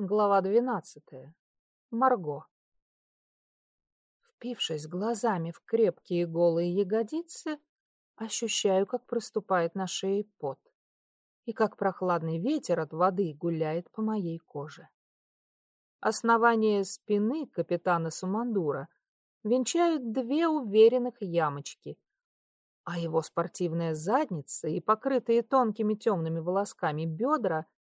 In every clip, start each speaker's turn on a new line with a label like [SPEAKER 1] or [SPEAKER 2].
[SPEAKER 1] Глава двенадцатая. Марго. Впившись глазами в крепкие голые ягодицы, ощущаю, как проступает на шее пот и как прохладный ветер от воды гуляет по моей коже. Основание спины капитана Сумандура венчают две уверенных ямочки, а его спортивная задница и покрытые тонкими темными волосками бедра —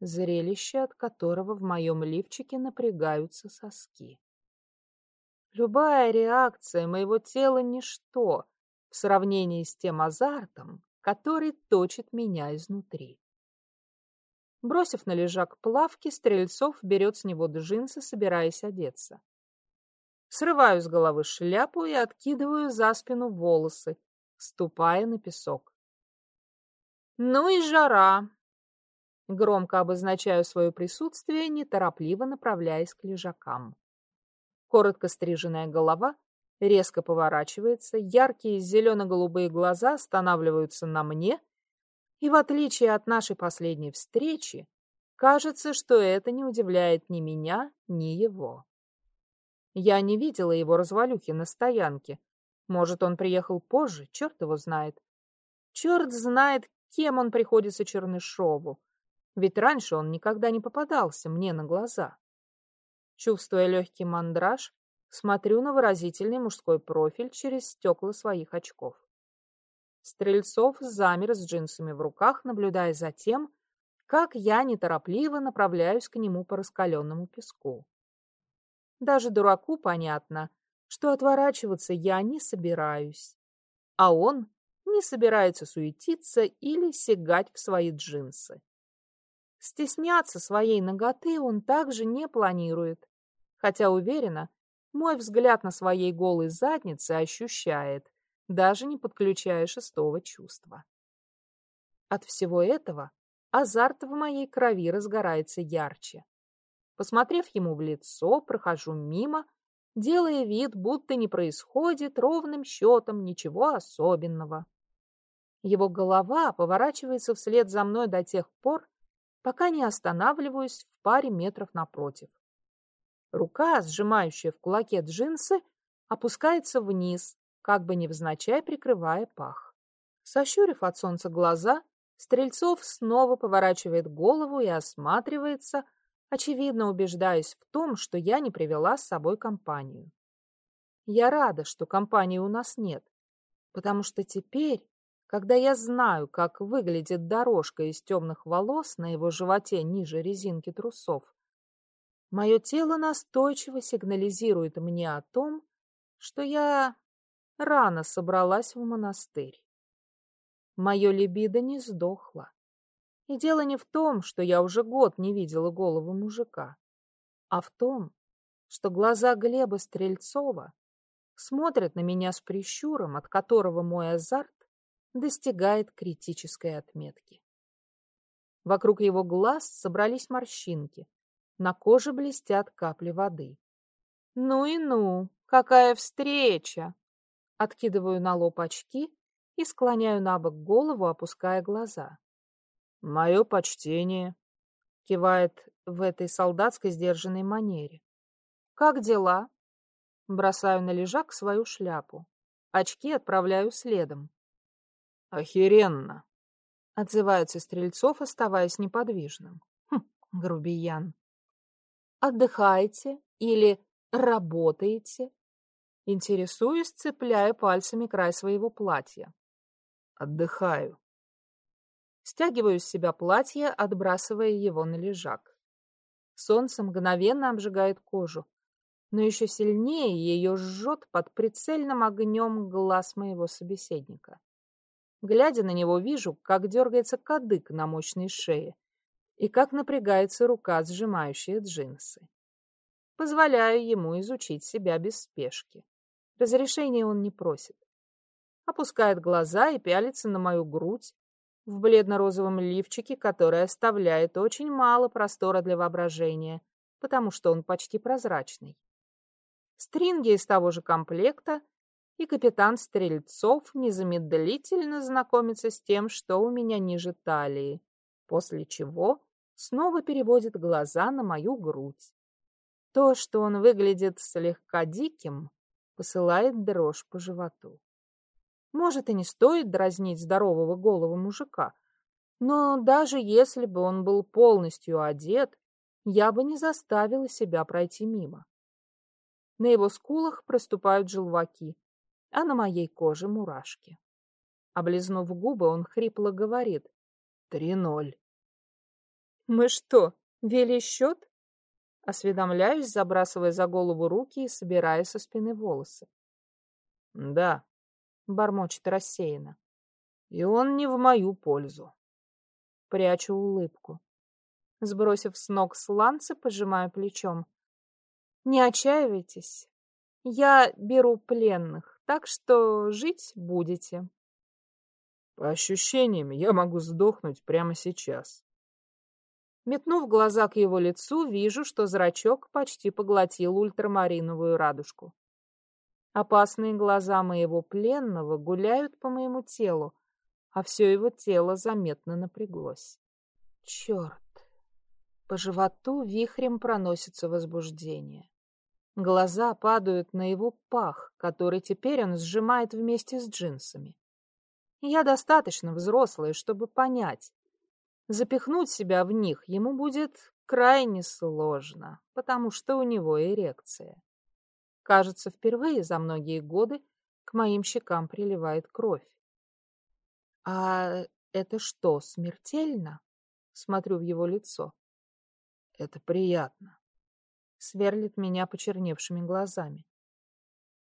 [SPEAKER 1] зрелище от которого в моем лифчике напрягаются соски. Любая реакция моего тела — ничто в сравнении с тем азартом, который точит меня изнутри. Бросив на лежак плавки, Стрельцов берет с него джинсы, собираясь одеться. Срываю с головы шляпу и откидываю за спину волосы, ступая на песок. Ну и жара. Громко обозначаю свое присутствие, неторопливо направляясь к лежакам. Коротко стриженная голова резко поворачивается, яркие зелено-голубые глаза останавливаются на мне, и в отличие от нашей последней встречи, кажется, что это не удивляет ни меня, ни его. Я не видела его развалюхи на стоянке. Может, он приехал позже, черт его знает. Черт знает, кем он приходится Чернышову. Ведь раньше он никогда не попадался мне на глаза. Чувствуя легкий мандраж, смотрю на выразительный мужской профиль через стекла своих очков. Стрельцов замер с джинсами в руках, наблюдая за тем, как я неторопливо направляюсь к нему по раскаленному песку. Даже дураку понятно, что отворачиваться я не собираюсь, а он не собирается суетиться или сигать в свои джинсы. Стесняться своей ноготы он также не планирует, хотя уверена, мой взгляд на своей голой заднице ощущает, даже не подключая шестого чувства. От всего этого азарт в моей крови разгорается ярче. Посмотрев ему в лицо, прохожу мимо, делая вид, будто не происходит ровным счетом ничего особенного. Его голова поворачивается вслед за мной до тех пор, пока не останавливаюсь в паре метров напротив. Рука, сжимающая в кулаке джинсы, опускается вниз, как бы невзначай прикрывая пах. Сощурив от солнца глаза, Стрельцов снова поворачивает голову и осматривается, очевидно убеждаясь в том, что я не привела с собой компанию. Я рада, что компании у нас нет, потому что теперь когда я знаю, как выглядит дорожка из темных волос на его животе ниже резинки трусов, мое тело настойчиво сигнализирует мне о том, что я рано собралась в монастырь. Мое либидо не сдохло. И дело не в том, что я уже год не видела голову мужика, а в том, что глаза Глеба Стрельцова смотрят на меня с прищуром, от которого мой азарт достигает критической отметки. Вокруг его глаз собрались морщинки, на коже блестят капли воды. «Ну и ну! Какая встреча!» Откидываю на лоб очки и склоняю на бок голову, опуская глаза. «Мое почтение!» — кивает в этой солдатской сдержанной манере. «Как дела?» Бросаю на лежак свою шляпу. Очки отправляю следом. Охеренно. Отзывается Стрельцов, оставаясь неподвижным. Хм, грубиян. Отдыхаете или работаете? Интересуюсь, цепляя пальцами край своего платья. Отдыхаю. Стягиваю с себя платье, отбрасывая его на лежак. Солнце мгновенно обжигает кожу, но еще сильнее ее жжет под прицельным огнем глаз моего собеседника. Глядя на него, вижу, как дергается кадык на мощной шее и как напрягается рука, сжимающая джинсы. Позволяю ему изучить себя без спешки. Разрешения он не просит. Опускает глаза и пялится на мою грудь в бледно-розовом лифчике, который оставляет очень мало простора для воображения, потому что он почти прозрачный. Стринги из того же комплекта и капитан Стрельцов незамедлительно знакомится с тем, что у меня ниже талии, после чего снова переводит глаза на мою грудь. То, что он выглядит слегка диким, посылает дрожь по животу. Может, и не стоит дразнить здорового голого мужика, но даже если бы он был полностью одет, я бы не заставила себя пройти мимо. На его скулах проступают желваки, а на моей коже мурашки. Облизнув губы, он хрипло говорит «Три ноль». «Мы что, вели счет?» Осведомляюсь, забрасывая за голову руки и собирая со спины волосы. «Да», — бормочет рассеянно. «И он не в мою пользу». Прячу улыбку. Сбросив с ног сланцы, пожимаю плечом. «Не отчаивайтесь. Я беру пленных, так что жить будете».
[SPEAKER 2] По ощущениям, я могу сдохнуть прямо сейчас.
[SPEAKER 1] Метнув глаза к его лицу, вижу, что зрачок почти поглотил ультрамариновую радужку. Опасные глаза моего пленного гуляют по моему телу, а все его тело заметно напряглось. Черт! По животу вихрем проносится возбуждение. Глаза падают на его пах, который теперь он сжимает вместе с джинсами. Я достаточно взрослая, чтобы понять, Запихнуть себя в них ему будет крайне сложно, потому что у него эрекция. Кажется, впервые за многие годы к моим щекам приливает кровь. А это что, смертельно? Смотрю в его лицо.
[SPEAKER 2] Это приятно.
[SPEAKER 1] Сверлит меня почерневшими глазами.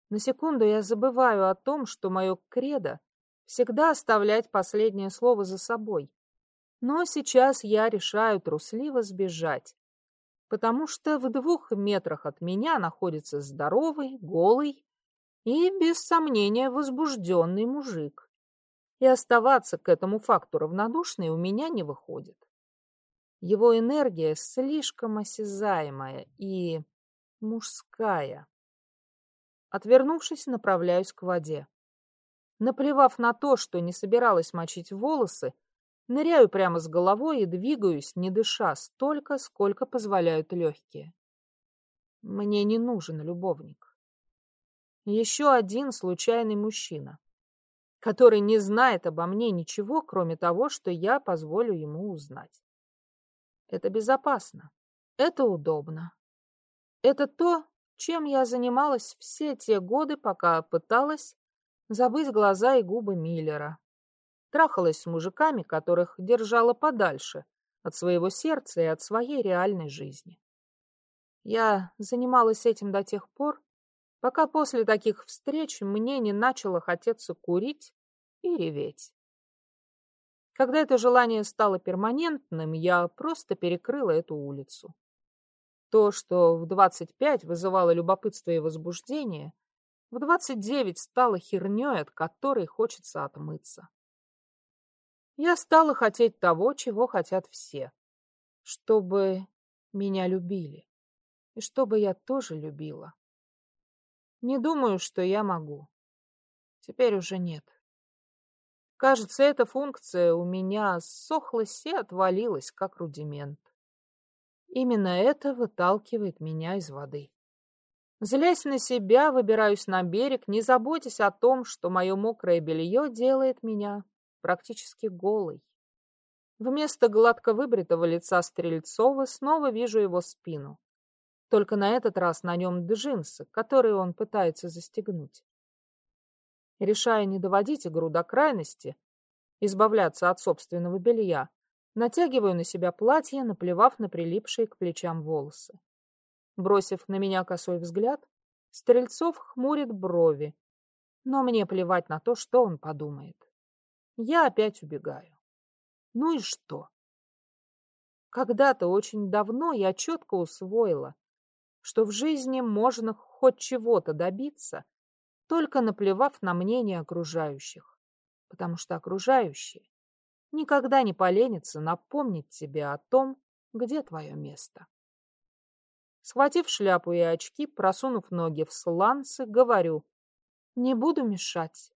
[SPEAKER 1] На секунду я забываю о том, что мое кредо всегда оставлять последнее слово за собой. Но сейчас я решаю трусливо сбежать, потому что в двух метрах от меня находится здоровый, голый и, без сомнения, возбужденный мужик. И оставаться к этому факту равнодушной у меня не выходит. Его энергия слишком осязаемая и мужская. Отвернувшись, направляюсь к воде. Наплевав на то, что не собиралась мочить волосы, Ныряю прямо с головой и двигаюсь, не дыша, столько, сколько позволяют легкие. Мне не нужен любовник. Еще один случайный мужчина, который не знает обо мне ничего, кроме того, что я позволю ему узнать. Это безопасно. Это удобно. Это то, чем я занималась все те годы, пока пыталась забыть глаза и губы Миллера, трахалась с мужиками, которых держала подальше от своего сердца и от своей реальной жизни. Я занималась этим до тех пор, пока после таких встреч мне не начало хотеться курить и реветь. Когда это желание стало перманентным, я просто перекрыла эту улицу. То, что в 25 вызывало любопытство и возбуждение, в 29 стало херней, от которой хочется отмыться. Я стала хотеть того, чего хотят все. Чтобы меня любили. И чтобы я тоже любила. Не думаю, что я могу. Теперь уже нет. Кажется, эта функция у меня сохлась и отвалилась, как рудимент. Именно это выталкивает меня из воды. Злясь на себя, выбираюсь на берег, не заботясь о том, что мое мокрое белье делает меня практически голый. Вместо гладко выбритого лица Стрельцова снова вижу его спину. Только на этот раз на нем джинсы, которые он пытается застегнуть. Решая не доводить игру до крайности, избавляться от собственного белья, натягиваю на себя платье, наплевав на прилипшие к плечам волосы. Бросив на меня косой взгляд, Стрельцов хмурит брови, но мне плевать на то, что он подумает. Я опять убегаю. Ну и что? Когда-то очень давно я четко усвоила, что в жизни можно хоть чего-то добиться, только наплевав на мнение окружающих, потому что окружающие никогда не поленятся напомнить тебе о том, где твое место. Схватив шляпу и очки, просунув ноги в сланцы, говорю, не буду мешать.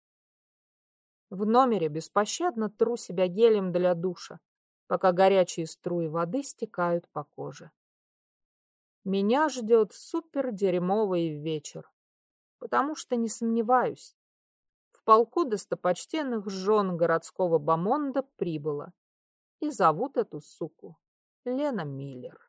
[SPEAKER 1] В номере беспощадно тру себя гелем для душа. пока горячие струи воды стекают по коже. Меня ждет супер дерьмовый вечер, потому что не сомневаюсь, в полку достопочтенных жен городского бомонда прибыло, и зовут эту суку Лена Миллер.